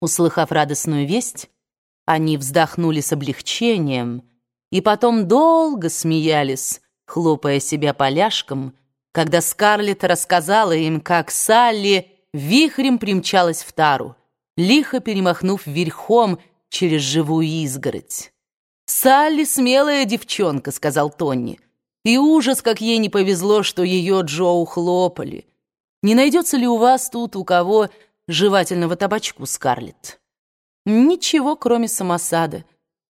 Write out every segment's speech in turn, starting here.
Услыхав радостную весть, они вздохнули с облегчением и потом долго смеялись, хлопая себя поляшком, когда Скарлетт рассказала им, как Салли вихрем примчалась в тару, лихо перемахнув верхом через живую изгородь. «Салли смелая девчонка», — сказал Тонни, «и ужас, как ей не повезло, что ее Джоу хлопали. Не найдется ли у вас тут у кого жевательного табачку, Скарлетт. Ничего, кроме самосада.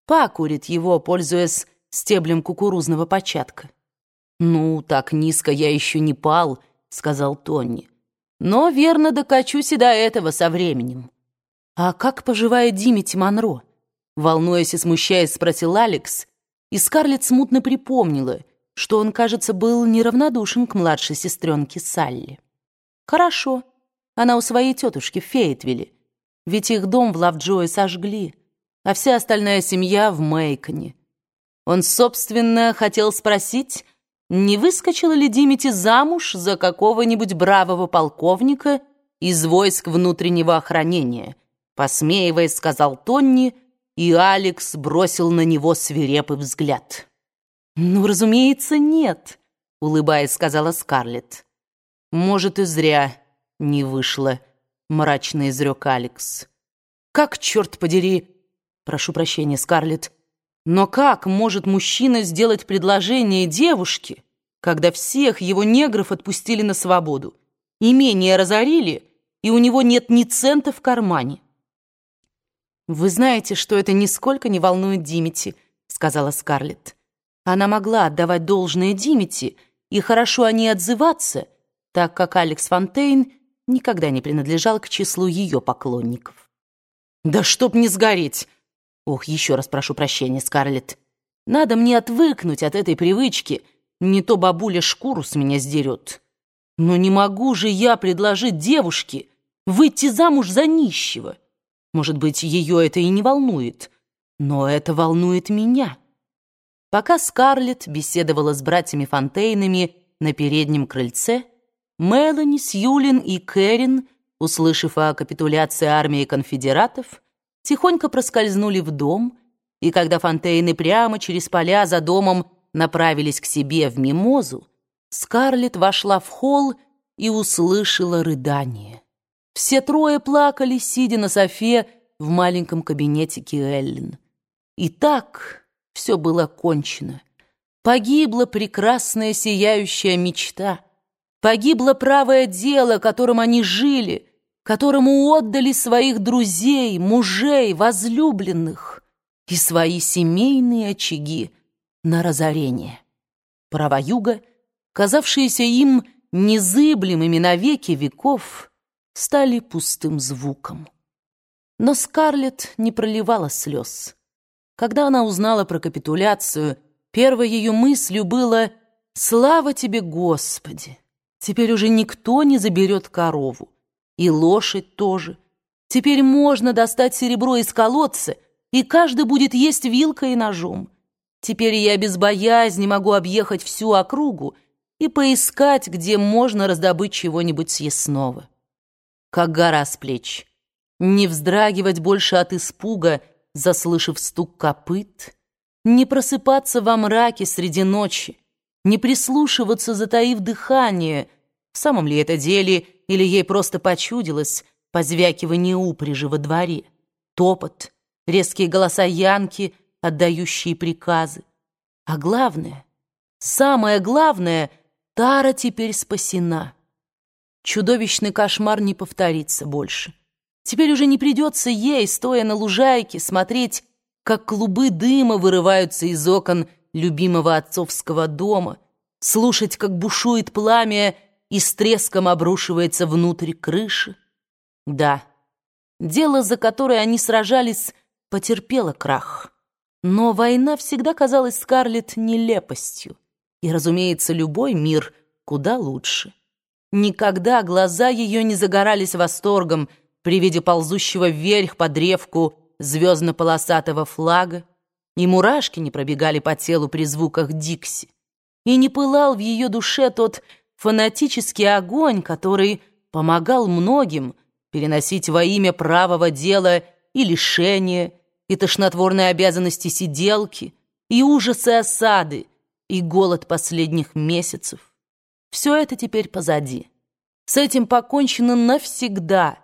Пакурит его, пользуясь стеблем кукурузного початка. «Ну, так низко я еще не пал», — сказал Тонни. «Но верно докачусь и до этого со временем». «А как поживает Димити Монро?» Волнуясь и смущаясь, спросил Алекс, и Скарлетт смутно припомнила, что он, кажется, был неравнодушен к младшей сестренке Салли. «Хорошо», она у своей тетушки в Фейтвилле. Ведь их дом в Лавджое сожгли, а вся остальная семья в Мейконе. Он, собственно, хотел спросить, не выскочила ли Димити замуж за какого-нибудь бравого полковника из войск внутреннего охранения. Посмеиваясь, сказал Тонни, и Алекс бросил на него свирепый взгляд. «Ну, разумеется, нет», — улыбаясь, сказала Скарлетт. «Может, и зря» не вышло», — мрачно изрек Алекс. «Как, черт подери...» «Прошу прощения, Скарлетт. Но как может мужчина сделать предложение девушке, когда всех его негров отпустили на свободу, имение разорили, и у него нет ни цента в кармане?» «Вы знаете, что это нисколько не волнует Димити», — сказала Скарлетт. Она могла отдавать должное Димити и хорошо о ней отзываться, так как Алекс Фонтейн никогда не принадлежал к числу ее поклонников. «Да чтоб не сгореть!» «Ох, еще раз прошу прощения, Скарлетт. Надо мне отвыкнуть от этой привычки, не то бабуля шкуру с меня сдерет. Но не могу же я предложить девушке выйти замуж за нищего. Может быть, ее это и не волнует, но это волнует меня». Пока Скарлетт беседовала с братьями Фонтейнами на переднем крыльце, Мелани, Сьюлин и Кэрин, услышав о капитуляции армии конфедератов, тихонько проскользнули в дом, и когда Фонтейны прямо через поля за домом направились к себе в мимозу, Скарлетт вошла в холл и услышала рыдание. Все трое плакали, сидя на софе в маленьком кабинетике Эллен. И так все было кончено. Погибла прекрасная сияющая мечта — Погибло правое дело, которым они жили, которому отдали своих друзей, мужей, возлюбленных и свои семейные очаги на разорение. Права юга, казавшиеся им незыблемыми навеки веков, стали пустым звуком. Но Скарлетт не проливала слез. Когда она узнала про капитуляцию, первой ее мыслью было «Слава тебе, Господи!» Теперь уже никто не заберет корову. И лошадь тоже. Теперь можно достать серебро из колодца, и каждый будет есть вилкой и ножом. Теперь я без боязни могу объехать всю округу и поискать, где можно раздобыть чего-нибудь съестного. Как гора с плеч. Не вздрагивать больше от испуга, заслышав стук копыт, не просыпаться во мраке среди ночи, не прислушиваться, затаив дыхание, в самом ли это деле или ей просто почудилось позвякивание упряжи во дворе, топот, резкие голоса Янки, отдающие приказы. А главное, самое главное, Тара теперь спасена. Чудовищный кошмар не повторится больше. Теперь уже не придется ей, стоя на лужайке, смотреть, как клубы дыма вырываются из окон любимого отцовского дома, слушать, как бушует пламя и с треском обрушивается внутрь крыши. Да, дело, за которое они сражались, потерпело крах. Но война всегда казалась Скарлетт нелепостью. И, разумеется, любой мир куда лучше. Никогда глаза ее не загорались восторгом при виде ползущего вверх по древку звездно-полосатого флага, и мурашки не пробегали по телу при звуках Дикси, и не пылал в ее душе тот фанатический огонь, который помогал многим, переносить во имя правого дела и лишения, и тошнотворные обязанности сиделки, и ужасы осады, и голод последних месяцев. Все это теперь позади. С этим покончено навсегда,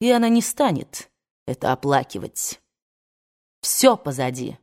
и она не станет это оплакивать. Все позади.